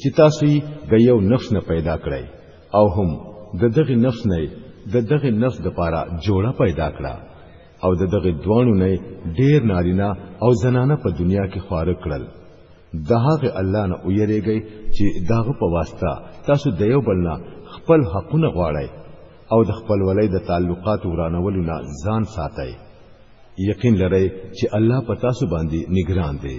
چې تاسو یې د یو نفس نه پیدا کړی او هم د دغه نفس نه د دغه نفس د پاره جوړه پیدا کړه او د دغه دوانو نه ډیر نارینه او زنانه په دنیا کې خوار کړل د هغه الله نه ویریږي چې داغه په واسطه تاسو د یو بل نه خپل حقونه غواړئ او د خپل ولای د تعلقات ورانولو نه ځان ساتئ یقین لرئ چې الله په تاسو باندې نگران دی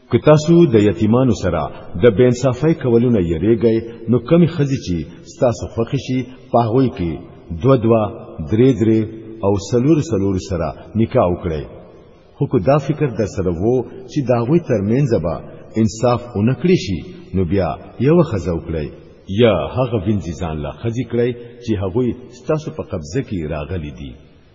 که تاسو د یتیمانو سره د بې انصافۍ کولو نه یریږئ نو کمی خزي چې ستاسو خوښ شي په هغوی کې دو دوا درې درې او سلور سلور سره نکاح وکړئ خو که دا فکر در سره وو چې د هغوی ترمنځ به انصاف اونکړي شي نو بیا یو خزه وکړئ یا هغه وینځي ځان لا خزي کړئ چې هغوی ستاسو په قبضه کې راغلي دي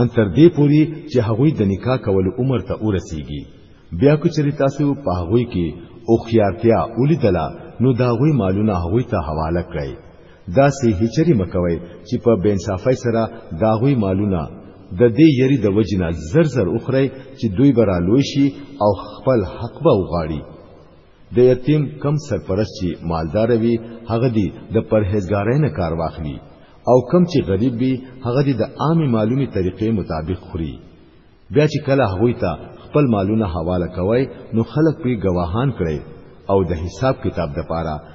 ان تر دې پوري چې هغوی د نکاح کولو عمر ته ورسیږي بیا کو چری تاسو په هغوی کې او خيارتیا ولیدله نو دا غوي مالونه هغوی ته حواله کړئ دا سه هچری مکوي چې په بینصافۍ سره دا غوي مالونه د دې یری د وجنه زر زر اخري چې دوی برا لوي شي او خپل حق به وغاړي د یتیم کم سرپرست چې مالدار وي هغه دی د پرهیزګارۍ نه کار واخلي او کم چې غریب وي هغه دی د عامې مالونی طریقې مطابق خوري بیا چې کله هغوی ته خپل مالونه حواله کوي نو خلک پری گواهان کړي او د حساب کتاب د پاره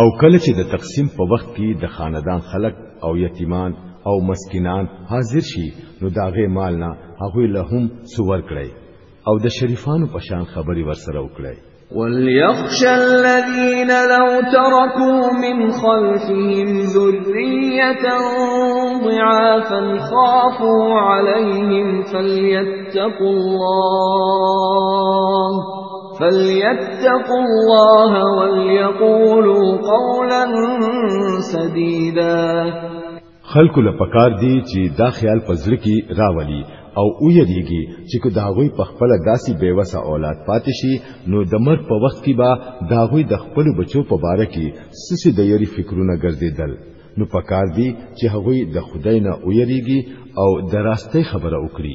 او کله چې د تقسیم په وخت کې د خاندان خلک او یتیمان او مسکینان حاضر شي نو داغه مال نه هغه له هم سور کړي او د شریفانو په شان خبري ورسره وکړي وليخشى الذين لو تركوا من خلفهم ذرية ضعافا خافوا عليهم فليتقوا الله فليتقوا الله وليقولوا قولا سديدا خلق له پکار دی چې دا خیال پزړه کې راولي او ویریږي چې کو داغوی په خپل داسي بیوسه اولاد پاتې شي نو د مرګ په وخت کې به داغوی د خپل بچو په باره کې سسي د یری فکرونه ګرځیدل نو پکار دی چې هغوی د خدای نه ویریږي او د راستۍ خبره وکړي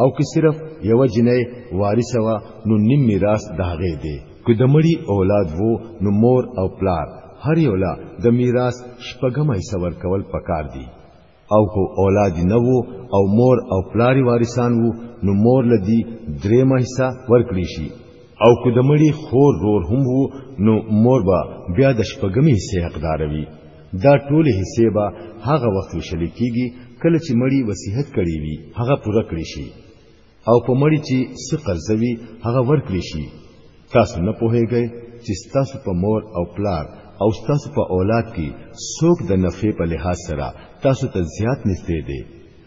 او که صرف یو جنې وارث و نو نیم میراث داغه دی که د مړي اولاد وو نو مور او پلار هر یو لا د میراث شپږم حصہ ورکول پکار دي او کو اولاد نه وو او مور او پلاری وارثان وو نو مور لدی دریم حصہ ورکړي شي او کو د مړي خور رور هم وو نو مور با بیا د شپږم حصے حقدار وي دا ټول حصے به هغه وخت وشل کیږي کله چې مړی وصیحت کړی وي هغه پوره کړی شي او په مړی چې څه قرضه وي هغه ورکړی شي تاسو نه پوهیږئ چې تاسو په مور او پلار او تاسو په اولاد کې څوک د نفع په لحاظ سره تاسو ته زیات نږدې دی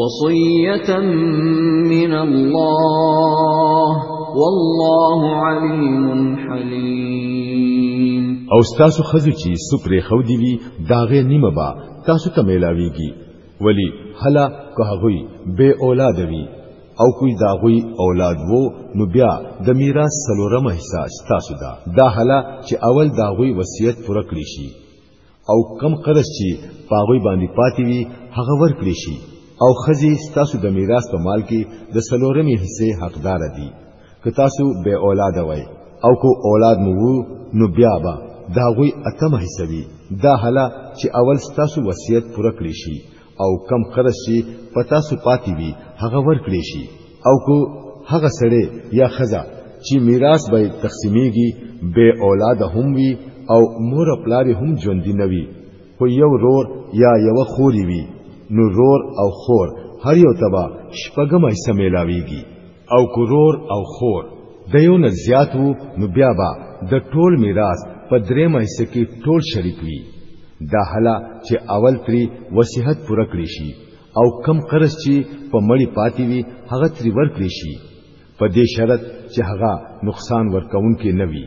وصية من الله والله عليم حليم او تاسو خزي چې سپرې خو دی وی داغه نیمه با تاسو ته ملاويږي ولی هلا که هغوی بے اولاد وی او کوئی داغوی اولاد وو نو بیا د میراث سلورمه حصہ ستاسو ده دا هلا چې اول داغوی وصیت پوره کړی شي او کم قرض چې پاغوي باندې پاتې وي هغه ورکړي شي او خزي ستاسو د میراث په مال کې د سلورمې حصے حقدار دي که تاسو به اولاد وای او کو اولاد مو وو نو بیا به دا غوي اتمه حصہ وي دا حالا چې اول ستاسو وصیت پوره کړی شي او کم قرض چې پتا سو پاتې وي هغه ورکړي شي او کو هغه سړی یا خزا چې میراث به تقسیمیږي به اولاد هم وي او مور خپل هم ژوند نه وي خو یو رور یا یو خوري وي نو رور او خور هر یو تبا شپږم ایسه میلاویږي او کورور او خور د یو نه زیات وو نو بیا به د ټول میراث په درې مېسه کې ټول شریک وي دا حالا چې اول تری وصیحت پوره کړی شي او کم قرض چې په مړی پاتې وي هغه تری ورکړي شي په دې شرط چې هغه نقصان ورکون کې نه وي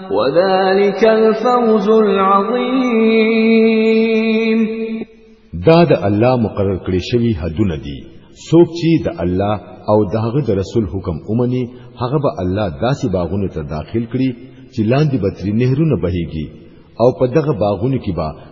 وذلك الفوز العظيم دا د الله مقرر کړی شوی حدونه دي څوک چې د الله او دغه د رسول حکم اومني هغه به الله داسې باغونو ته داخل کړي چې لاندې بتري نهرونه بهيږي او په دغه باغونو کې به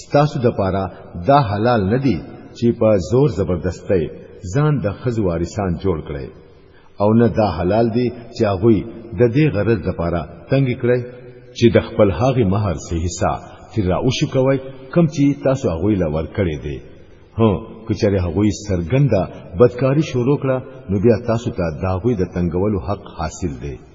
ستاسو د پاره دا حلال نه دی چې په زور زبردستۍ ځان د خز وارثان جوړ کړي او نه دا حلال دی چې هغه د دې غرض د پاره تنګ کړي چې د خپل هاغي مہر سه حصہ تیر را اوشو کوي کم چې تاسو هغه لور کړي دي هو کچره هغه سرګنده بدکاری شروع کړه نو بیا تاسو ته دا غوي د تنگولو حق حاصل دی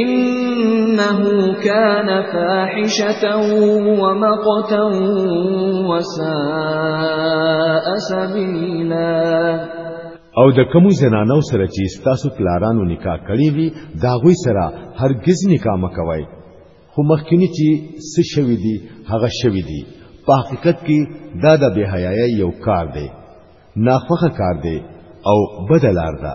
انه كان فاحشه ومقتا وساء سبيلا او د کوم زنانو سره چې تاسو پلارانو نکاح کړی وي دا غوي سره هرگز نکاح مکوي خو مخکینی چې څه شوی دی هغه شوی دی په حقیقت کې دا د بے حیاي یو کار دی ناخوخه کار دی او بدلار ده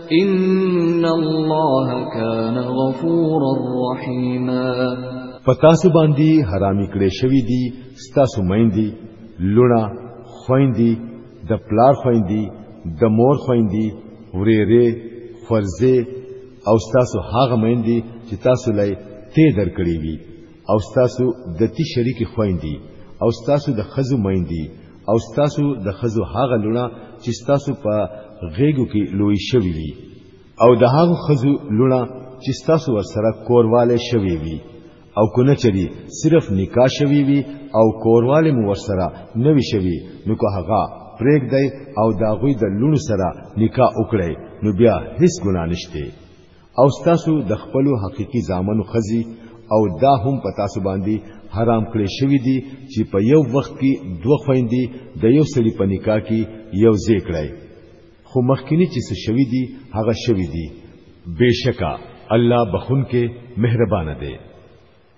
ان الله كان غفورا رحيما پتا سو باندې حرامي کړې شوې دي ستاسو مېندي لونه خويندي د پلار خويندي د مور خويندي وريره فرزه او ستاسو هغه مېندي چې تاسو لای ته درکړې وي او ستاسو د تی شریک خويندي او ستاسو د خزو ميندي او ستاسو د خزو هغه لونه چې ستاسو په غېګو کې لوی شوی وي او د هغه خزو لونه چې ستاسو ورسره کورواله شوی وي او کنه چری صرف نکاح شوی وي او کورواله مو ورسره نوي شوی نو که هغه پرېګ دی او داغوی د لونو سره نکاح وکړي نو بیا هیڅ ګناه نشته او ستاسو د خپل حقيقي ځامنو خزي او دا هم په تاسو باندې حرام کړی شوی دی چې په یو وخت کې دوه خويندې د یو سړي په نکاح کې یو ځای کړی خو مخکینی چې څه شوی دی هغه شوی دی بشکا الله بخون کې مهربان دی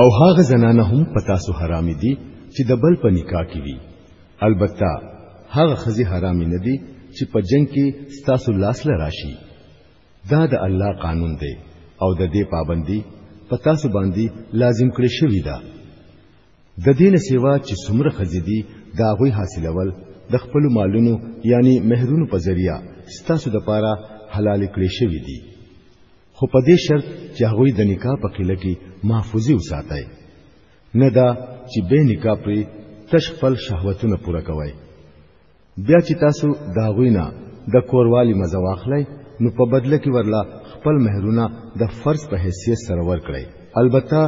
او هغه زنانه هم پتا سو حرام دي چې د بل په نکاح کې وي البته هغه خزي حرام نه دي چې په جنگ کې ستاسو لاس له راشي دا د الله قانون دی او د دې پابندي په تاسو باندې لازم کړی شوی دا د دین سیوا چې څومره خزیدي دا غوي حاصلول د خپل مالونو یعنی مہرونو په ذریعہ ستاسو د پاره حلال کړی شوی دی خو په دې شرط چې هغه د نکاح په قله کې محفوظي وساتای نه دا چې به نکاح پرې تشخپل شهوتونه پوره کوي بیا چې تاسو دا غوینه د کوروالی مزه واخلئ نو په بدله کې ورلا خپل مہرونه د فرض په حیثیت سره ورکړئ البته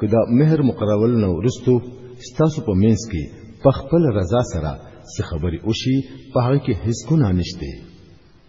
که دا مہر مقرول نو رستو ستاسو په مینس کې په خپل رضا سره څه خبري وشي په هغه کې هیڅ ګناه نشته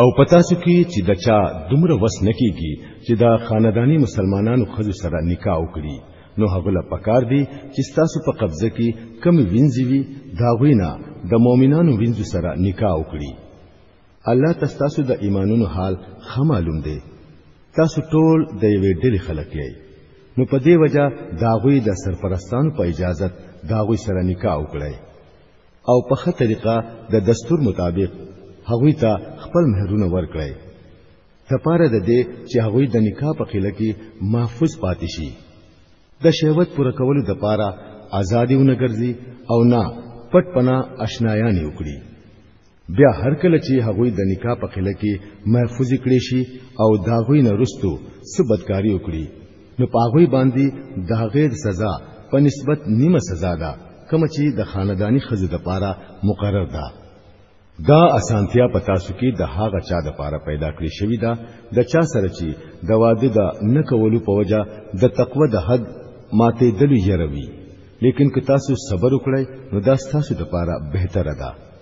او پتا سو کې چې د چا دومره وس نکېږي چې دا خاندانی مسلمانانو خزو سره نکاح وکړي نو هغه لا پکار دی چې تاسو په قبضه کې کم وینځي وي دا غوینا د مؤمنانو وینځو سره نکاح وکړي الله تاسو د ایمانونو حال خمالوم دی تاسو ټول د یوې ډلې خلک یې نو په دې وجہ داغوی د سرپرستانو په اجازت داغوی سره نکاح وکړي او په ښه طریقه د دستور مطابق هغوی ته خپل مهرونه ورکړي تپاره د دې چې هغوی د نکاح په خله کې محفوظ پاتې شي د شهوت پوره کولو د پاره آزادي ونګرځي او نه پټ پنا آشنایانه وکړي بیا هر کله چې هغوی د نکاح په خله کې محفوظ کړي شي او داغوی نه رستو سبدکاری وکړي نو پاغوی باندې داغه سزا په نسبت نیمه سزا ده کوم چې د خاندانی خزې د پاره مقرر ده دا اسانتیا په تاسو کې د هغه چا د پاره پیدا کړی شوی دا د چا سره چې د واده د نه کولو په وجه د تقوا د حد ماته دلی یروي لیکن که تاسو صبر وکړئ نو دا تاسو د پاره بهتره ده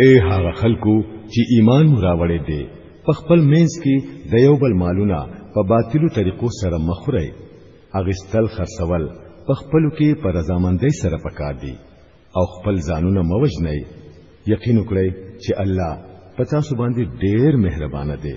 اے هغه خلکو چې ایمان راوړې دي په خپل مینس کې د یو بل مالونه په باطلو طریقو سره مخوري اغستل خرڅول په خپل کې پر رضامندۍ سره پکار دي او خپل ځانونه موجنئ یقین وکړئ چې الله پتا سو باندې ډېر مهربان دی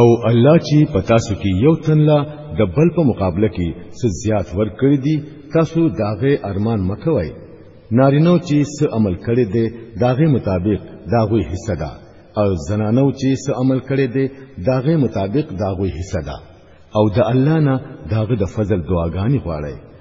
او الله چې پتا سو کې یو تن لا د بل په مقابله کې څه زیات ور کړی دي تاسو داغه ارمان مکوئ نارینو چې څه عمل کړی دی داغه مطابق داغه حصہ ده او زنانو چې څه عمل کړی دی داغه مطابق داغه حصہ ده او د الله نه داغه د فضل دعاګانی غواړي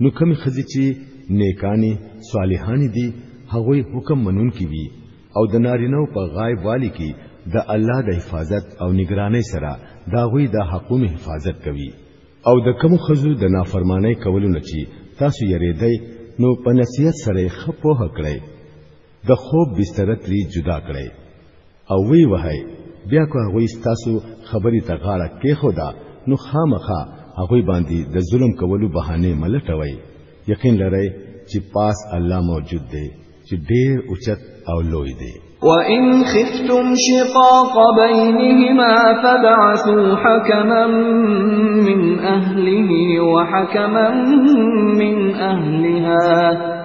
نو کومې خزي چې نیکانی صالحانی دي هغه حکم منون کی وی او د نارینو په غایب والی کی د الله د حفاظت او نگرانی سره دا غوی د حقونو حفاظت کوي او د کوم خزو د نافرمانی کولو نه چی تاسو یریدای نو په نصیحت سره خپوه کړئ د خوب بستر تری جدا کړئ او وی وهی بیا که هغوی ستاسو خبرې ته غاړه کېښوده نو خامخا هغوی باندې د ظلم کولو بهانې مه لټوئ یقین لرئ چې پاس الله موجود دی چې ډېر اوچت او لوی دی وَإِنْ خِفْتُمْ شِقَاقَ بَيْنِهِمَا فَابْعَثُوا حَكَمًا مِنْ أَهْلِهِ وَحَكَمًا مِنْ أَهْلِهَا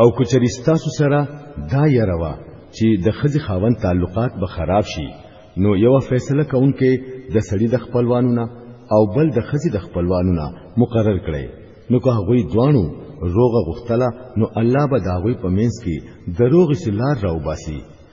او کچری ستاسو سره دا یروا چې د خزي خاون تعلقات به خراب شي نو یو فیصله کوونکې د سړي د خپلوانو نه او بل د خزي د خپلوانو نه مقرر کړي نو که هغه دوانو روغه غختله نو الله به داوی په مینس کې دروغ سلار راو باسي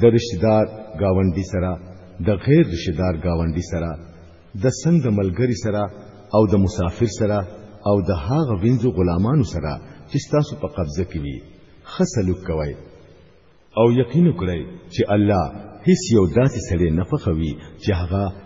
د رشتدار گاونډي سره د غیر رشتدار گاونډي سره د سنگ د ملګری سره او د مسافر سره او د هغه وینځو غلامانو سره چې تاسو په قبضه کې وي خسلوک کوي او یقین کړئ چې الله هیڅ یو داسې سړی نه خوښوي چې هغه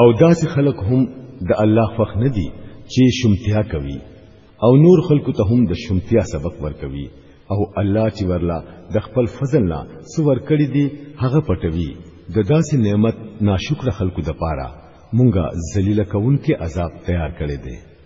او داسې خلک هم د الله خوښ نه دي چې شمتیا کوي او نور خلکو ته هم د شمتیا سبق ورکوي او الله چې ورلا د خپل فضل نه سور کړی دی هغه پټوي د داسې نعمت ناشکر خلکو د پاره مونږه ذلیل کونکي عذاب تیار کړی دی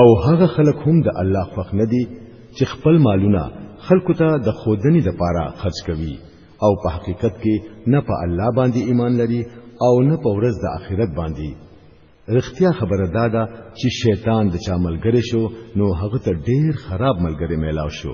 او هغه خلک هم د الله خوښ نه دي چې خپل مالونه خلکو ته د خودنی د پاره خرج کوي او په حقیقت کې نه په الله باندې ایمان لري او نه په ورځ د آخرت باندې رښتیا خبره دا ده چې شیطان د چا ملګری شو نو هغه ته ډیر خراب ملګری میلاو شو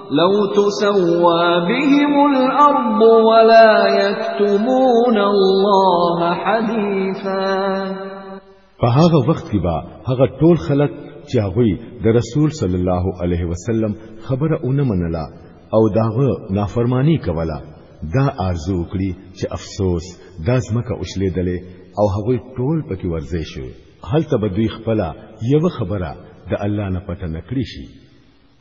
لو تسوى بهم الارض ولا يكتمون الله حديثا په هغه وخت کې با هغه ټول خلک چې هغه د رسول صلی الله علیه وسلم خبره اونه منله او داغه نافرمانی کوله دا آرزو کړی چې افسوس دا زمکه اوشلې دلې او هغه ټول پکې ورځې شو هل ته بدوی خپل یو خبره د الله نه پټه نکړي شي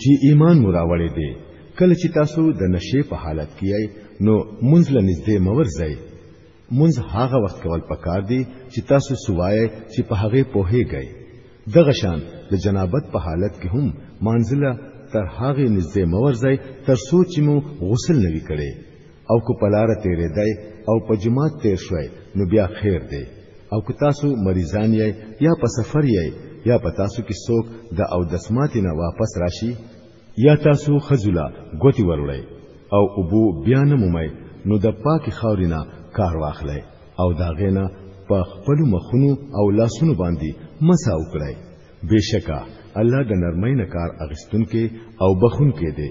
چې ایمان مو راوړی دی کله چې تاسو د نشې په حالت کې یې نو منځ له نږدې مور ځای منځ هغه وخت کول پکار دی چې تاسو سوای چې په هغه پوهیږئ دغه شان د جنابت په حالت کې هم منځله تر هغه نږدې مور ځای تر سوچ مو غسل نوي کړي او کو پلار تیرې دی او په جماعت تیر شوي نو بیا خیر دی او که تاسو مریضان یې یا په سفر یې یا په تاسو کې څوک د او دسماتې نه واپس راشي یا تاسو خزولا ګوتی وروړی او ابو بیا نه مومي نو د پاکي خاورینا کار واخلای او دا غینا په خپل مخونو او لاسونو باندې مسا وکړای بشکا الله د نرمۍ نه کار اغستون کې او بخون کې دی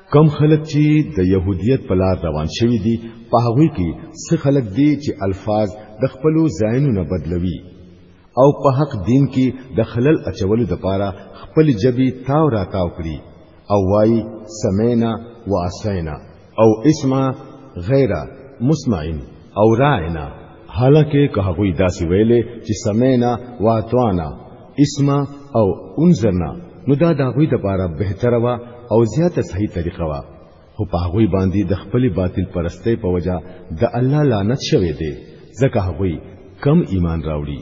کم خلک چې د يهودیت په لار روان شوي دي په هغه کې څه خلک دي چې الفاظ د خپل ځایونو نه بدلوي او په حق دین کې د خلل اچولو د پاره خپل جبي تاو را تاو کړی او وای سمینا واسینا او اسما غیره مسمعين او راینا حالکه که هغه داسې ویلې چې سمینا واتوانا اسما او انزرنا نو دا د هغه لپاره بهتره وا او زیاته صحیح طریقه وا خو په هغه باندې د خپل باطل پرستۍ په وجا د الله لعنت شوه دی ځکه هغه کم ایمان راوړي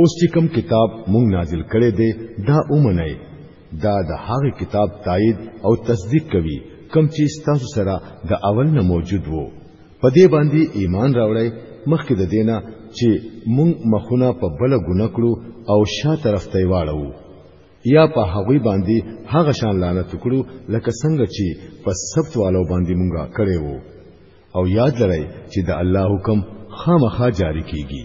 اوس چې کوم کتاب مونږ نازل کړي دی دا اومنئ دا د هغه کتاب تایید او تصدیق کوي کم چې تاسو سره د اول نه موجود وو په دې باندې ایمان راوړی مخکې د دینه چې مونږ مخونه په بل ګونه کړو او شا طرف ته واړو یا په هغوی باندې هغه شان لعنت کړو لکه څنګه چې په سبت والو باندې مونږه کړې وو او یاد لرئ چې د الله حکم خامخا جاری کیږي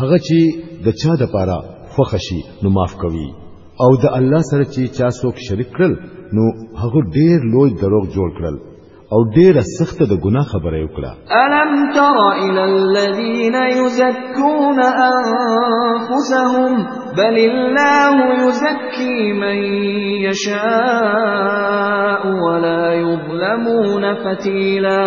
هغه چې د چا د پاره خوښ شي نو معاف کوي او د الله سره چې چا څوک شریک کړل نو هغه ډیر لوی دروغ جوړ کړل او ډیره سخته د ګناه خبره وکړه الم تر الى الذين يزكون انفسهم بل الله يزكي من يشاء ولا يظلمون فتيلا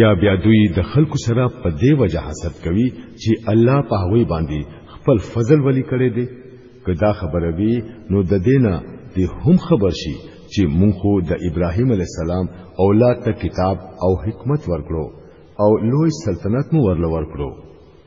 یا بیا دوی د خلکو سره په دې وجه حسد کوي چې الله په هوی باندې خپل فضل ولی کړی دی که دا خبره وي نو د دینه د هم خبر شي چې مونږ خو د ابراهیم علی السلام اولاد ته کتاب او حکمت ورکړو او لوی سلطنت مو ورل ورکړو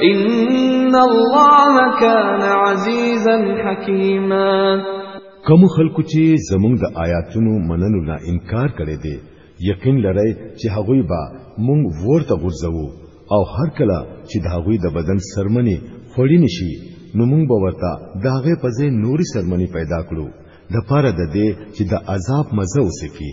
ان الله كان عزيزا حكيما کوم خلکو چې زمونږ د آیاتونو منلو نه انکار کړي دي یقین لرئ چې هغوی به مونږ ورته غورځوو او هر کله چې د هغوی د بدن سرمنې خړې نشي نو مونږ به ورته د هغې په ځای نوري سرمنې پیدا کړو د پاره د دې چې د عذاب مزه وسکي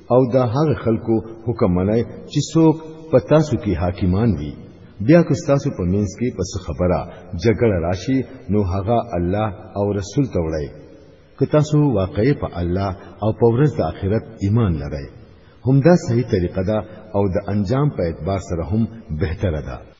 او دا هغه خلکو حکم منای چې څوک په تاسو کې حاکمان وي بیا که تاسو په منځ کې پس خبره جګړه راشي نو هغه الله او رسول ته وړي که تاسو واقعي په الله او په ورځ د آخرت ایمان لرئ همدا صحیح طریقه ده او د انجام په اعتبار سره هم بهتره ده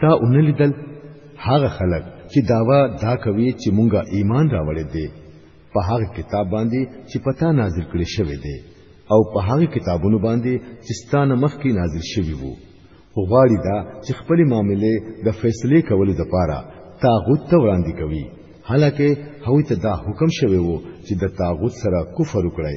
تا اونه لیدل هغه خلک چې داوا دا کوي چې مونږه ایمان راوړې دي په هغه کتاب باندې چې پتا نازل کړي شوی دی او په هغه کتابونو باندې چې ستانه مخکې نازل شوی وو غواړي دا چې خپل معاملې د فیصله کولو لپاره تاغوت ته وړاندې کوي حالکه هوی ته دا حکم شوی وو چې د تاغوت سره کفر وکړي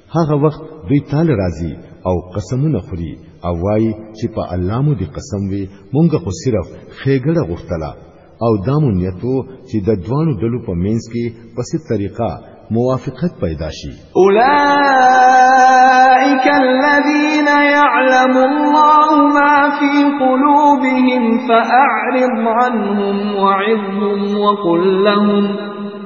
هغه وخت دوی تال راځي او قسمونه خوري او وای چې په الله مو دي قسم وي مونږ خو صرف خېګړه غوښتله او دا مو نیتو چې د دوانو ډلو په مینس کې په څه طریقه موافقت پیدا شي اولئک الذین يعلم الله ما في قلوبهم فاعرض عنهم وعظهم وقل لهم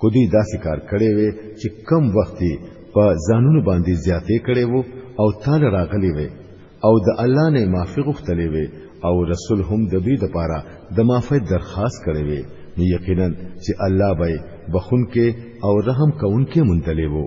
کو دوی داسې کار کړی وي چې کم وخت په ځانونو باندې زیاتې کړي وو او تعالی راغلی وي او د الله نه معافي غوښتلې وي او رسول هم د دوی لپاره د معافي درخواست کړي وي نو یقینا چې الله به بخون کې او رحم کوونکې مونتلې وو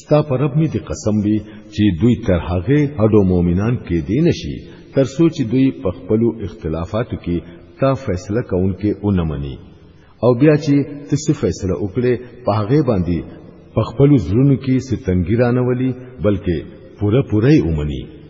ستا پر رب می دی قسم وی چې دوی تر هغه هډو مؤمنان کې دی نشي تر څو چې دوی په خپل اختلافاتو کې تا فیصله کوونکې اونمني او بیا چې ته څه فیصله وکړې په هغه باندې په خپل زړونو کې ستنګیرانه ولي بلکې پوره پوره یې ومني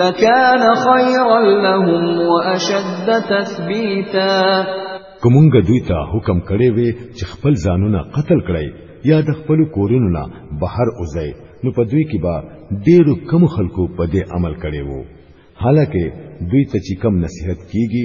لکان خیرا لهم واشد تثبیتا کومګه دوی ته حکم کړی وي چې خپل ځانونه قتل کړي یا د خپل کورونو نه بهر اوځي نو په دوی کې به ډېرو کم خلکو په دې عمل کړي وو حالکه دوی ته چې کم نصیحت کیږي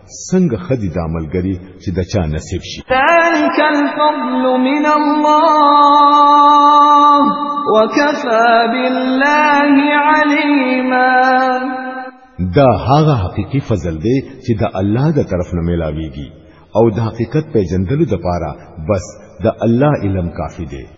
څنګه خدي دا ملګری چې د چا نصیب شي ذلك الفضل من الله وكفى بالله عليما دا هغه حقيقي فضل دی چې د الله د طرف نه ملاويږي او د حقیقت په جندلو د پاره بس د الله علم کافی دی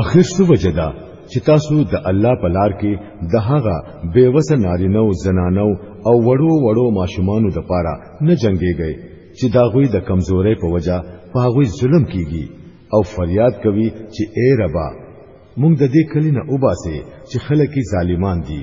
اخر سو وجدا چې تاسو د الله په لار کې د هغه بیوس نارینه او زنانو او وړو وړو ماشومانو د پاره نه جنگيږي چې دا غوي د کمزوري په وجا په غوي ظلم کیږي او فریاد کوي چې اے ربا مونږ د دې کلینه وباسه چې خلک ظالمان دي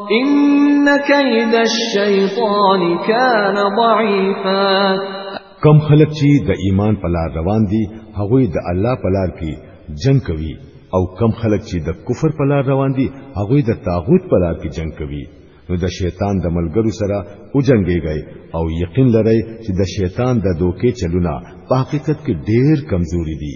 ان کید الشیطان کان ضعیفا کم خلک چې د ایمان په لار روان دي هغه د الله په لار کې جنگ کوي او کم خلک چې د کفر په لار روان دي هغه د طاغوت په لار کې جنگ کوي نو د شیطان د ملګرو سره او جنگيږي او یقین لرئ چې د شیطان د دوکې چلونه په حقیقت کې ډېر کمزوري دي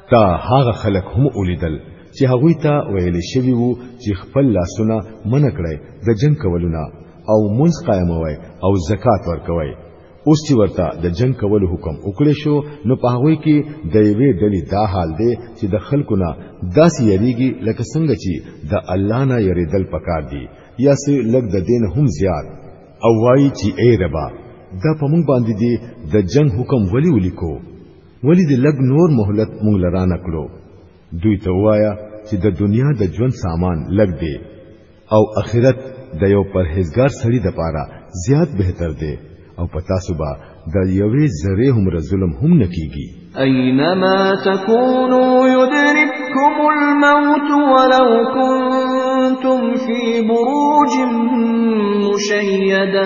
تا هغه خلک هم ولیدل چې هغوی ته ویل شوی وو چې خپل لاسونه منع کړی د جنگ کولونه او منځ قائموي او زکات ورکوي اوس چې ورته د جنگ کولو حکم وکړي شو نو په هغه کې د یوې ډلې دا حال دی چې د خلکو نه داسې یریږي لکه څنګه چې د الله نه یریدل پکار دي یا سه لګ د دین هم زیات او وایي چې ای ربا دا په مونږ باندې دی د جنگ حکم ولی ولیکو ولی دی لګ نور مهلت مونږ لرانه کړو دوی ته وایا چې د دنیا د ژوند سامان لګ دی او اخرت د یو پرهیزګار سړي د پاره زیات بهتر دی او پتا صبح د یوې ذره هم ظلم هم نکیږي اينما تكونوا يدرككم الموت ولو كنتم في بروج مشيده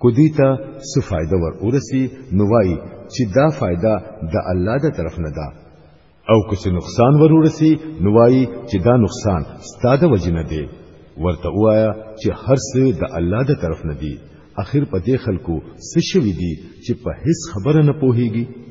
کو دوی ته څه فائدہ ور ورسی نو وای چې دا فائدہ د الله د طرف نه ده او که څه نقصان ور ورسی نو وای چې دا نقصان ستاده وجنه دی ورته وایا چې هر څه د الله د طرف نه دی اخر په دې خلکو څه شوی دی چې په هیڅ خبره نه پوهیږي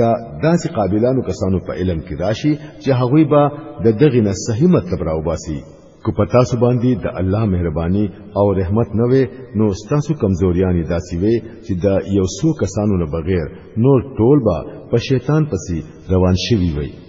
دا داسې قابلانو کسانو په علم کې راشي چې هغوی به د دغه نه صحیح مطلب راوباسي کو پتا سو باندې د الله مهرباني او رحمت نه وي نو ستاسو کمزوریانی داسي وي چې د یو څو کسانو نه بغیر نور ټول به په شیطان پسې روان شوي وي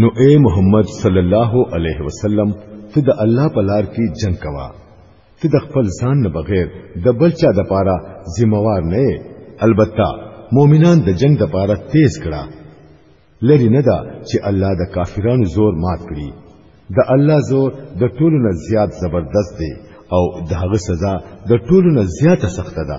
نو اے محمد صلی الله علیه وسلم ته د الله په لار کې جنگ کوا ته د خپل ځان نه بغیر د بل چا د پاره ذمہوار نه البته مؤمنان د جنگ د پاره تیز کړه لری نه دا چې الله د کافرانو زور مات کړي د الله زور د ټولو نه زیات زبردست دی او د هغه سزا د ټولو نه زیاته سخته ده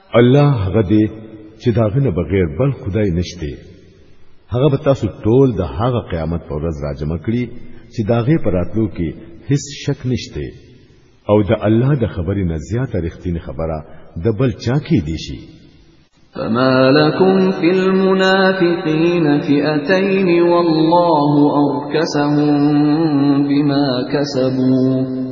الله هغه دی چې دا غنه بغیر بل خدای نشته هغه به تاسو ټول د هغه قیامت پر ورځ راجمع کړي چې داغه پراتلو کې هیڅ شک نشته او د الله د خبرې نه زیاته رښتینی خبره د بل چا کې دی شي فما لكم في المنافقين فئتين والله أركسهم بما كسبوا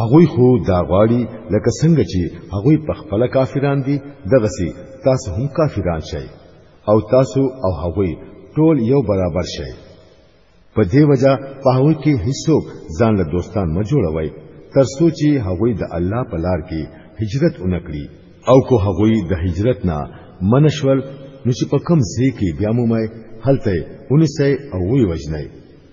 هغوی خو دا غواړي لکه څنګه چې هغوی په خپل کافران دي دغه سي تاسو هم کافران شئ او تاسو او هغوی ټول یو برابر شئ په دې وجہ په هغوی کې هیڅوک ځان له دوستان مه جوړوي تر څو چې هغوی د الله په لار کې هجرت اونکړي او کو هغوی د هجرت نه منشول نو چې په کم ځای کې بیا مومای هلته ونیسئ او وی وجنئ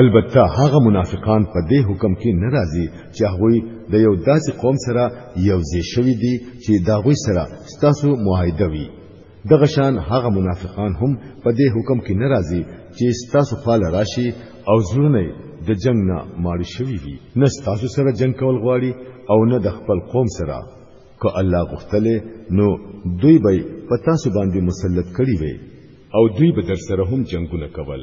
البته هغه منافقان په دې حکم کې ناراضي چې هغه د یو داسې قوم سره یو ځای شوی دی چې دا غوي سره ستاسو معاهده وي دغه شان هغه منافقان هم په دې حکم کې ناراضي چې ستاسو خپل راشي او زړونه د جنگ نه ماړ شوی وي نه ستاسو سره جنگ کول غواړي او نه د خپل قوم سره که الله غوښتله نو دوی به پتا سو باندې مسلط کړی وي او دوی به در سره هم جنگونه کول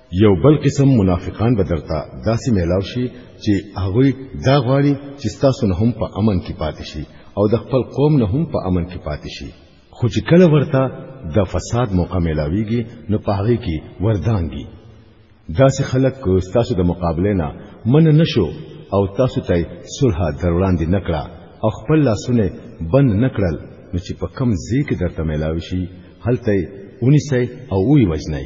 یو بل قسم منافقان به درته داسې میلاو شي چې هغوی دا غواړي چې ستاسو نه هم په امن کې پاتې شي او د خپل قوم نه هم په امن کې پاتې شي خو چې کله ورته د فساد موقع میلاویږي نو په هغه کې وردانګي داسې خلک کو ستاسو د مقابله نه من نشو او تاسو ته صلح دروړاندې نکړه او خپل لاسونه بند نکړل نو چې په کم ځای کې درته میلاوي شي هلته ونیسئ او وی وجنئ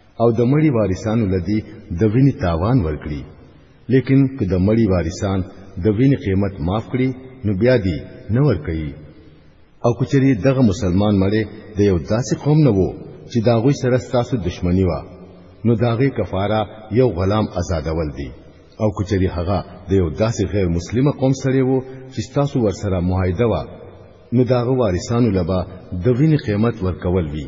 او د مړي وارثانو لدی د ویني تاوان ورکړي لیکن که د مړي وارثان د ویني قیمت معاف کړي نو بیا دی نه ورکړي او کچری دغه مسلمان مړی د یو داسې قوم نه وو چې دا غوي سره ستاسو دشمنی و نو داغه کفاره یو غلام آزادول دی او کچری هغه د یو داسې غیر مسلم قوم سره وو چې ستاسو ور سره معاهده و نو داغه وارثانو لبا د ویني قیمت ورکول وی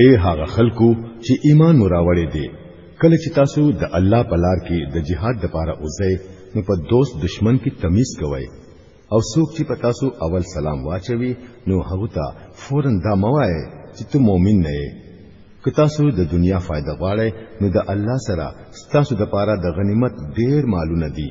اے هغه خلکو چې ایمان مو راوړی دی کله چې تاسو د الله په لار کې د جهاد لپاره اوځئ نو په دوست دشمن کې تمیز کوئ او څوک چې په تاسو اول سلام واچوي نو هغه ته فورا دا موایې چې ته مؤمن نه یې که تاسو د دنیا فائدہ غواړئ نو د الله سره ستاسو د پاره د غنیمت ډیر مالونه دي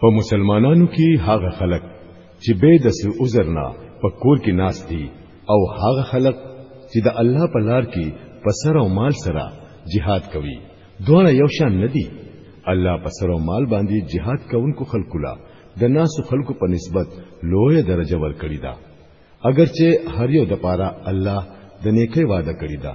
په مسلمانانو کې هغه خلک چې به د څه عذر نه په کور کې ناس دي او هغه خلک چې د الله په لار کې په سر او مال سره jihad کوي دوه یو شان نه دي الله په سر او مال باندې jihad کوونکو خلکو لا د ناس خلکو په نسبت لوی درجه ورکړي دا اگرچه هر یو د پاره الله د نیکي وعده کړی دا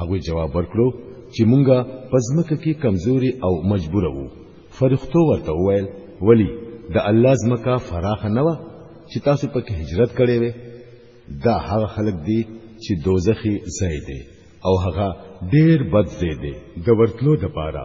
هغه جواب ورکړو چې مونږه پزمکه کې کمزوري او مجبور وو فرښتو ورته وویل ولی د الله زمکه فراخ نه و چې تاسو پکې هجرت کړې وې دا هغه خلک دي چې دوزخي ځای دی او هغه ډیر بد ځای دی د ورتلو د پاره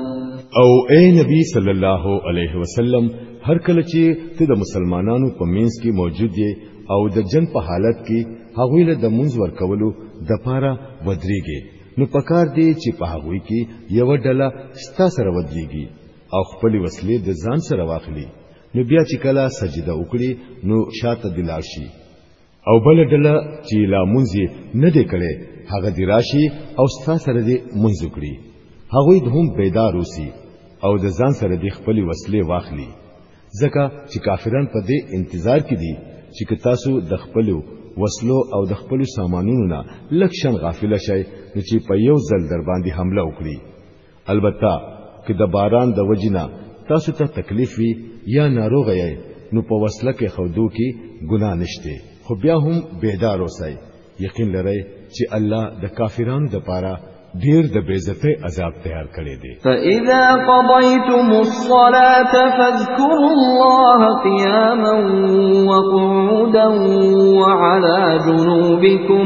او اے نبی صلی الله علیه وسلم هر کله چې ته د مسلمانانو په مینس کې موجود یې او د جنگ په حالت کې هغه له د منځ ورکولو د پاره ودرېږي نو پکار دی چې په هغه کې یو ډله ستا سره ودرېږي او خپل وسلې د ځان سره واخلي نو بیا چې کله سجده وکړي نو شاته دلاشي او بل ډله چې لا مونږ نه دی کړي هغه دی راشي او ستا سره دی مونږ کړي هغه د هم بیدار اوسي او د ځان سره دی خپل وسلې واخلي ځکه چې کافران په دې انتظار کې دي چې که تاسو د خپل وسلو او د خپل سامانونو نه لکشن غافل شئ نو چې په یو ځل در باندې حمله وکړي البته که د باران د وجنه تاسو ته تکلیف وي یا ناروغ یې نو په وسله کې خودو کې ګناه نشته خو بیا هم بیدار اوسئ یقین لرئ چې الله د کافرانو د پاره ډیر د بیزته عذاب تیار کړی دی فاذا قضيتم الصلاه فاذكروا الله قياما وقعودا وعلى جنوبكم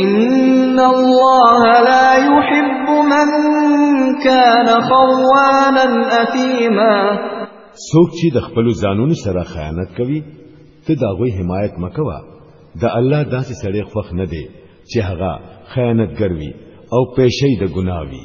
ان الله لا يحب من كان خوانا اثيما څوک چې د خپل ځانونو سره خیانت کوي ته دا غوي حمایت مکوا د الله داسې سړی خوخ نه دی چې هغه خیانت ګروي او پېښې د ګناوي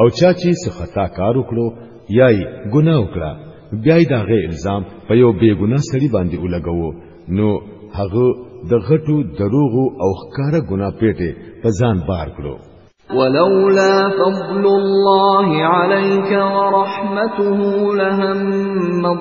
او چا چې څه خطا کار وکړو یا یې ګناه وکړه بیا یې دا غي الزام په یو بیګناه سړي باندې ولګوو نو هغه د غټو دروغو او ښکارا ګناه پیټه په ځان بار کړو ولولا فضل الله عليك ورحمته لهم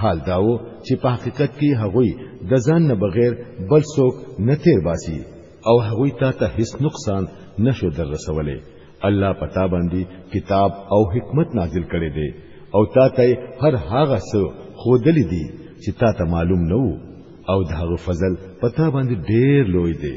حال داو چې په حقیقت کې هغوی د ځان نه بغیر بل څوک نه تیر باسي او هغوی تا ته هیڅ نقصان نشو در رسولې الله پتا باندې کتاب او حکمت نازل کړي دي او تا ته هر هغه څه خودلې دي چې تا ته معلوم نه وو او د هغه فضل پتا باندې ډېر لوی دی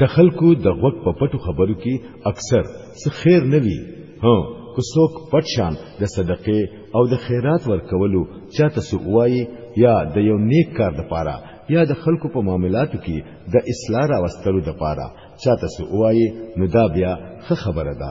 د خلکو د غوږ په پټو خبرو کې اکثر څه خیر نه وي هو که څوک پټ شان د صدقې او د خیرات ورکولو چاته سو وایي یا د یو نیک کار د پاره یا د خلکو په معاملاتو کې د اصلاح راوستلو د پاره چاته سو وایي نو دا بیا ښه خبره ده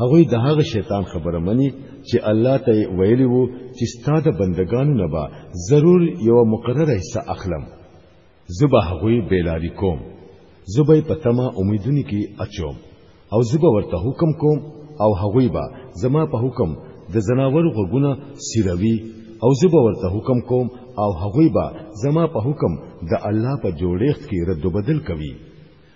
هغوی د هغه شیطان خبره مني چې الله ته ویلی وو چې ستاده بندگانو نه به ضرور یو مقرره حصہ اخلم زبه هغوی بیلاری کوم زبه په تما امیدونی کې اچوم او زبه ورته حکم کوم او هغوی به زما په حکم د زناور غوګونه سیروي او زبه ورته حکم کوم او هغوی به زما په حکم د الله په جوړښت کې رد بدل کوي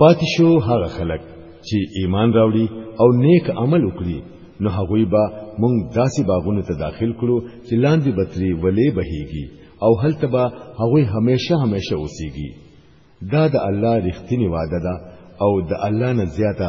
پاتې شو هغه خلک چې ایمان راوړي او نیک عمل وکړي نو هغوی به مونږ داسې باغونو ته داخل کړو چې لاندې بتري ولې بهيږي او هلته به هغوی همیشه همیشه اوسيږي دا د الله رښتینی وعده ده او د الله نه زیاته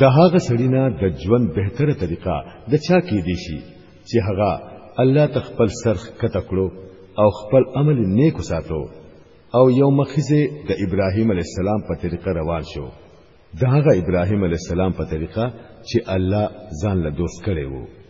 د هغه سړی نه د ژوند بهتره طریقه د چا کې دی شي چې هغه الله تخپل سرخ کته کړو او خپل عمل نیک ساتو او یو مخیزه د ابراهیم علی السلام په طریقه روان شو داغه ابراهیم علی السلام په طریقه چې الله ځان له دوست کړي وو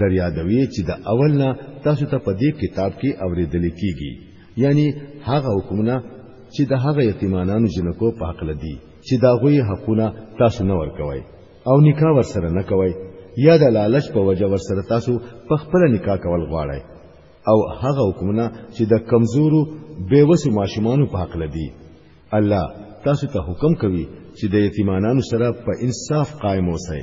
در یادوي چې د اول نه تاسو ته په دې کتاب کې اوریدل کیږي یعنی هغه حکمونه چې د هغه یتیمانانو جنکو په حق لدی چې دا غوي حقونه تاسو نه ورکوي او نکاح ور سره نه کوي یا د لالچ په وجه ور سره تاسو په خپل نکاح کول غواړي او هغه حکمونه چې د کمزورو بیوسو ماشومانو په حق لدی الله تاسو ته حکم کوي چې د یتیمانانو سره په انصاف قائم اوسئ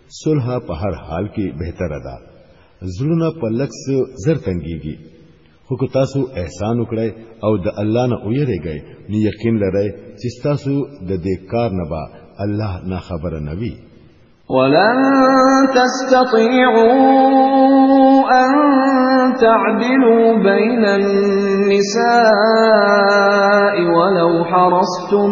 صلح په هر حال کې بهتره ده زړونه په لکس زر تنګيږي خو که تاسو احسان وکړئ او د الله نه ویریږئ نو یقین لرئ چې تاسو د دې کار نه به الله نه خبر نه وي ولن تستطيعوا أن تعدلوا بين النساء ولو حرصتم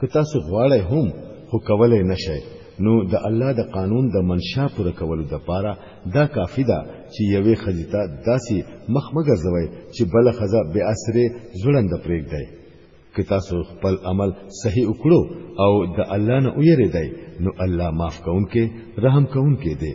که تاسو غواړی هم خو کولای نشئ نو د الله د قانون د منشا پوره کولو د پاره دا کافی ده چې یوې خزی ته داسې مخ مګرځوي چې بل خزه به اسره زړند پرېږدي که تاسو خپل عمل صحیح وکړو او د الله نه ویریدای نو الله معاف کونکي رحم کونکي دی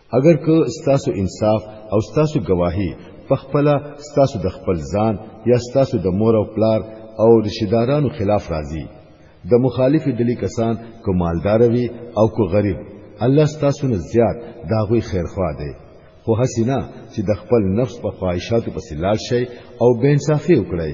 اگر که ستاسو انصاف او ستاسو گواهی په خپل ستاسو د خپل ځان یا ستاسو د مور او پلار او رشیدارانو خلاف راځي د مخالف دلی کسان کو مالدار وي او کو غریب الله ستاسو نه زیات دا غوي خیر خوا دی خو حسینا چې د خپل نفس په خواهشاتو پسې لاړ شي او بے انصافي وکړي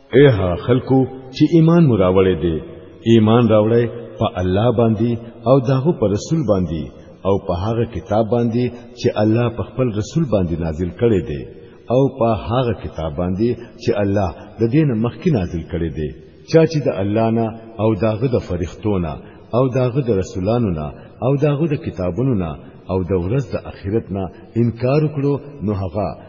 اے ها خلکو چې ایمان مو راوړې دي ایمان راوړې په الله باندې او داغه پر رسول باندې او په هغه کتاب باندې چې الله په خپل رسول باندې نازل کړي دي او په هغه کتاب باندې چې الله د دین مخکې نازل کړي دي چا چې د الله نه او داغه د فرښتونه او داغه د رسولانو نه او داغه د کتابونو نه او د ورځ د اخرت نه انکار وکړو نو هغه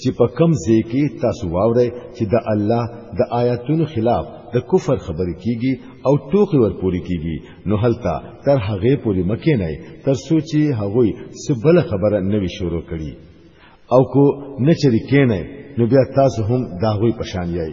چې په کم ځای کې تاسو واورئ چې د الله د آیاتونو خلاف د کفر خبرې کیږي او ټوکی ورپوري کیږي نو هلته تر هغه پوري مکه نه تر سوچي هغه سبل خبره نوي شروع کړي او کو نه چری کینه نو بیا تاسو هم داغوی پشان یای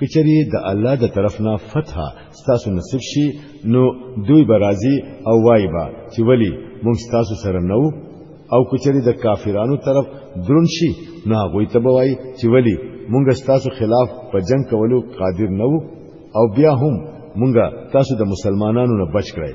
کچری د الله د طرف نه فتح ستاسو نصیب شي نو دوی به راضي او وای با چې ولی موږ ستاسو سره نو او کچری د کافرانو طرف درون شي نو هغه ته به وای چې ولی موږ ستاسو خلاف په جنگ کولو قادر نو او بیا هم موږ تاسو د مسلمانانو نه بچ کړی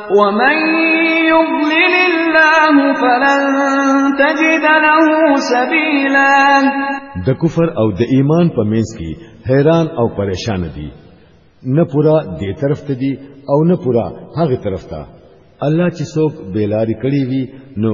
ومن يضلل الله فلن تجد له سبيلا د کفر او د ایمان په منځ کې حیران او پریشان دي نه پورا دې طرف ته دي او نه پورا هغه طرف ته الله چې څوک بیلاری کړی وي نو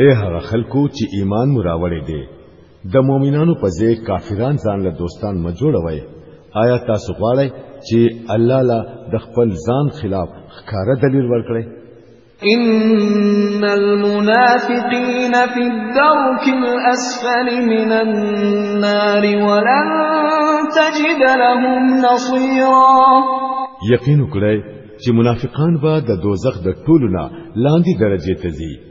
اے هغه خلکو چې ایمان مو راوړی دی د مؤمنانو په ځای کافران ځان له دوستان م جوړوي آیا تاسو غواړئ چې الله لا د خپل ځان خلاف ښکاره دلیل ورکړي ان المنافقين في الدرك الاسفل من النار ولن تجد لهم نصيرا یقین وکړئ چې منافقان به د دوزخ د ټولو نه لاندې درجه ته ځي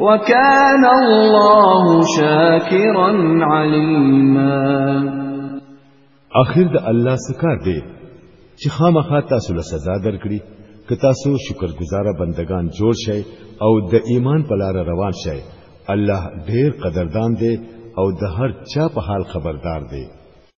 وكان الله شاكرا عليما اخر د الله سکار دی چې خامخا تاسو له سزا درکړي که تاسو شکرګزار بندگان جوړ شئ او د ایمان په لار روان شئ الله ډیر قدردان دی او د هر چا په حال خبردار دی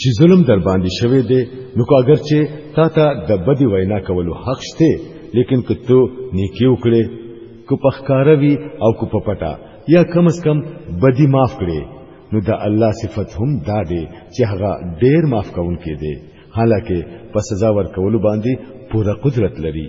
چې ظلم در باندې شوی دی نو کو اگر چې تا ته د بدی وینا کولو حق شته لیکن که ته نیکی وکړې کو پخکاره وی او کو په پټه یا کم از کم بدی معاف کړې نو د الله صفت هم دا دی چې هغه ډیر معاف کون کې دی حالکه په سزا ورکولو باندې پوره قدرت لري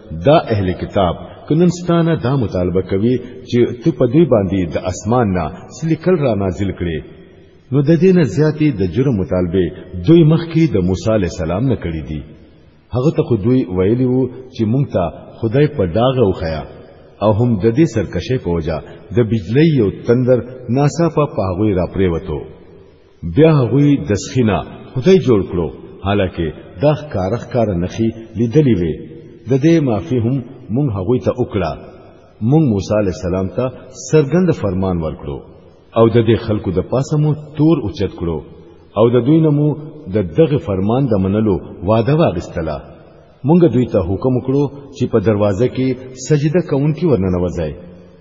دا اهل کتاب کننستانه دا مطالبه کوي چې ته په دوی باندې د اسمان نه سلیکل را نازل کړي نو د دې نه زیاتې د جرم مطالبه دوی مخکې د موسی علی السلام نه کړې دي هغه ته خو دوی ویلی وو چې مونږ ته خدای په داغه وخیا او هم د دې سرکشه په وجا د بجلی یو تندر ناسا په پاغوي را پریوتو بیا هغوی د سخینا خدای جوړ کړو حالکه دا ښکار ښکار نخي لیدلی وي د دې معافي هم مونږ هغوی ته وکړه مونږ موسی علی السلام ته سرګند فرمان ورکړو او د دې خلکو د پاسه مو تور اوچت کړو او د دوی نه مو د دغه فرمان د منلو وعده واغستله مونږ دوی ته حکم وکړو چې په دروازه کې سجده کوونکي ورننوځي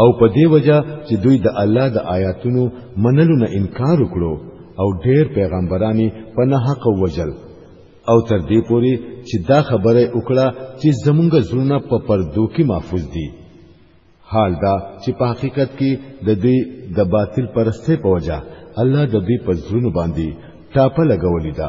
او په دې وجه چې دوی د الله د آیاتونو منلو نه انکار وکړو او ډېر پیغمبراني په نه حق وجل او تر دې پوري چې دا خبره وکړه چې زمونږ زړونه په پردو کې محفوظ دي حال دا چې په حقیقت کې د دوی د باطل پرسته په وجه الله د دوی په زړونو باندې ټاپه لګولې ده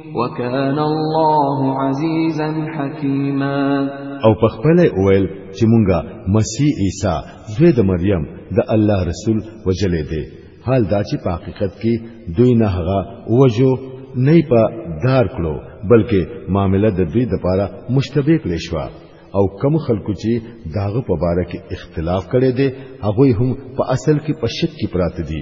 وکان الله عزیزا حکیما او په خپل اویل چې مونږه مسیح عیسی زوی د مریم د الله رسول وجلې دی حال دا چې په حقیقت کې دوی نه هغه وجو نه په دار کړو بلکې معاملې د دوی د پاره مشتبه کړې شو او کم خلکو چې داغه په باره کې اختلاف کړي دي هغه هم په اصل کې په شک کې پراته دي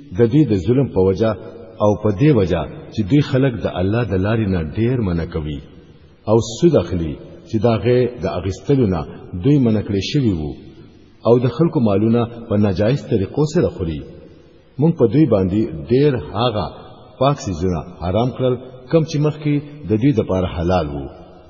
د دوی د ظلم په وجه او په دې وجه چې دوی خلک د الله د لارې نه ډېر منع کوي او سود اخلي چې دا غې د اغستلو نه دوی منع کړی شوی وو او د خلکو مالونه په ناجایز طریقو سره خوري مونږ په دوی باندې ډېر هاغه پاک سيزونه حرام کړل کم چې مخکې د دوی د پاره حلال وو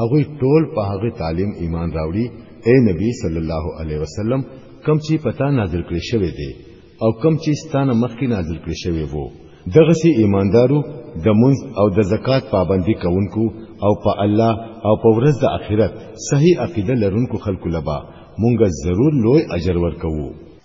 هغوی ټول په هغه تعلیم ایمان راوړي اے نبی صلی الله علیه وسلم کم چې پتا نازل کړی شوی دی او کم چې ستانه مخکې نازل کړی شوی وو دغه سي ایماندارو د منځ او د زکات پابندي کوونکو او په الله او په ورځ د آخرت صحیح عقیده لرونکو خلکو لبا مونږ ضرور لوی اجر ورکوو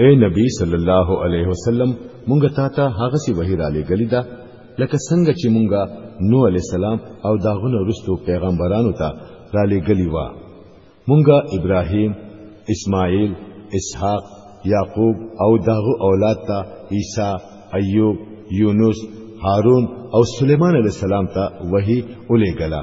اے نبی صلی الله علیه وسلم مونږ ته ته هغه سی وحی را لګلی دا لکه څنګه چې مونږ نو علی السلام او داغونه رستو پیغمبرانو ته را لګلی و مونږ ابراهیم اسماعیل اسحاق یعقوب او داغو اولاد ته عیسی ایوب یونس هارون او سليمان علیه السلام ته وحی اولې غلا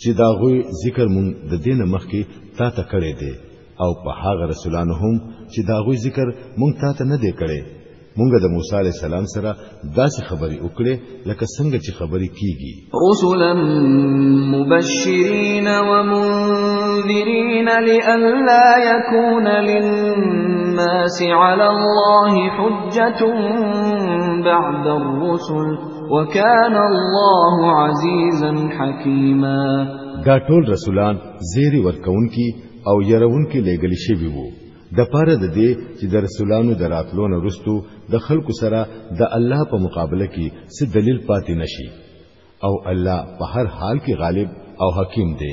چې دا غوي ذکر مون د دینه مخ کې تا ته کړې دي او په هغه رسولانو هم چې دا غوي ذکر مونږ تا ته نه دی کړې مونږ د موسی علی السلام سره داسې خبرې وکړې لکه څنګه چې خبرې کیږي رسلا مبشرین ومنذرین لئلا یکون للناس علی الله حجة بعد الرسل وکان الله عزیزا حکیما دا ټول رسولان زیری ورکونکي او يرونکي لېګل شوی وو د پاره د دې چې د رسولانو دراتلو نه رستو د خلکو سره د الله په مقابله کې څه دلیل پاتې نشي او الله په هر حال کې غالب او حکیم دی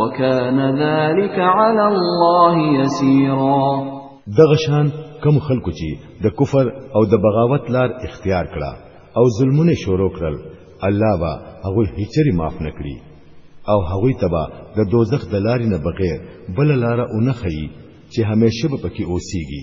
وكان ذلك على الله يسيرا دغه شان کم خلکو چې د کفر او د بغاوت لار اختیار کړه او ظلمونه شروع کړل الله با هغه هیڅری معاف نکړي او هغه تبا د دوزخ د لارې نه بغیر بل لار اونخی چې همیشه به پکې اوسيږي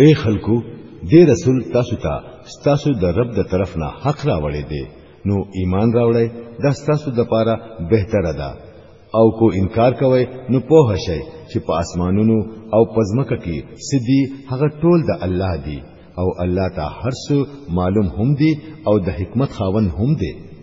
اے خلکو دې رسول تاسو ته تاسو د رب د طرف نه حق راوړې دي نو ایمان راوړی دا تاسو د پاره بهتره ده او کو انکار کوي نو په هشي چې په اسمانونو او پزمکه کې سدي هغه ټول د الله دی او الله ته هر څه معلوم هم دی او د حکمت خاون هم دی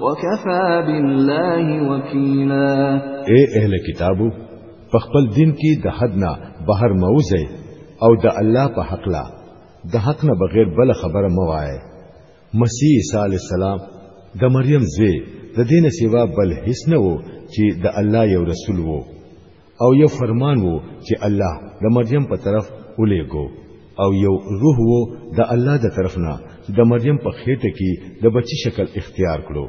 وکفا بالله وکیلا اے اهل کتابو په خپل دین کې د حد نه بهر موزه او د الله په حق لا د حق نه بغیر بل خبره موایه مسیح عیسی علی السلام د مریم زوی د دین سیوا بل هیڅ نه وو چې د الله یو رسول وو او یو فرمان وو چې الله د مریم په طرف ولېګو او یو روح وو د الله د طرف نه چې د مریم په خېټه کې د بچی شکل اختیار کړو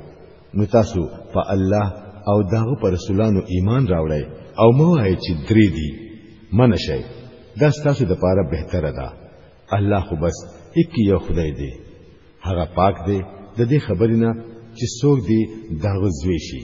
نو تاسو په الله او داغه پر رسولانو ایمان راوړی او مو وایي چې درې دي منشه دا ستاسو د پاره بهتره ده الله خو بس یک یو خدای دی هغه پاک دی د دې خبرې نه چې څوک دی داغه زوی شي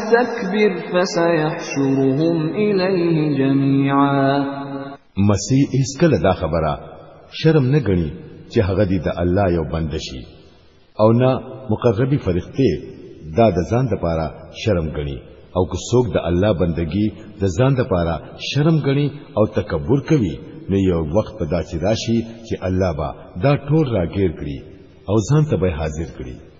واستكبر فسيحشرهم إليه جميعا مسیح اس کله دا خبره شرم نه غني چې هغه دی د الله یو بند شي او نه مقربي فرښتې دا د ځان د پاره شرم غني او که څوک د الله بندگی د ځان د پاره شرم غني او تکبر کوي نو یو وخت په داسې راشي چې الله با دا ټول راګیر کړي او ځان ته به حاضر کړي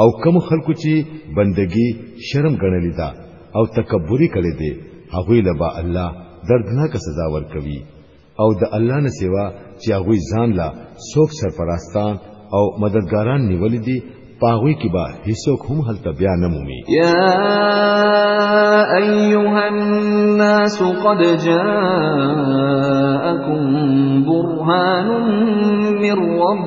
او کوم خلکو چې بندگی شرم ګڼلی دا او تکبری کړی دی هغه لبا الله دردناک سزا ورکوي او د الله نه سیوا چې هغه ځان لا څوک سرپرستان او مددګاران نیول دي پاغوی کی با هیڅوک هم هلته بیا نه مومي یا ایها الناس قد جاءکم برهان من رب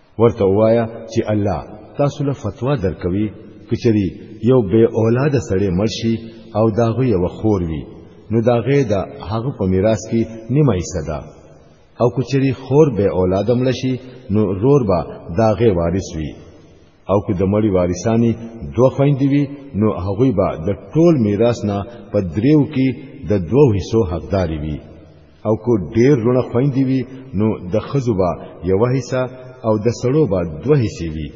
ورته وایا چې الله تاسو له فتوا درکوي کچري یو بے اولاده سړی مرشي او داغه یو خور وي نو داغه د هغه په میراث کې نیمه حصہ ده او کچري خور بے اولاده ملشي نو رور به داغه وارث وي او که د مړي وارثانی دوه خويندې وي نو هغه به د ټول میراث نه په دریو کې د دوه حصو حقداري وي او کو ډیر رونه خويندې وي نو د خزو با یو حصہ او د سړو با دوه حصے وي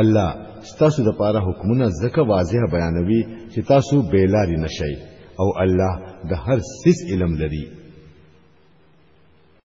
الله ستاسو د پاره حکمونه زکه واضح بیانوي چې تاسو بیلاری نشئ او الله د هر سیس علم لري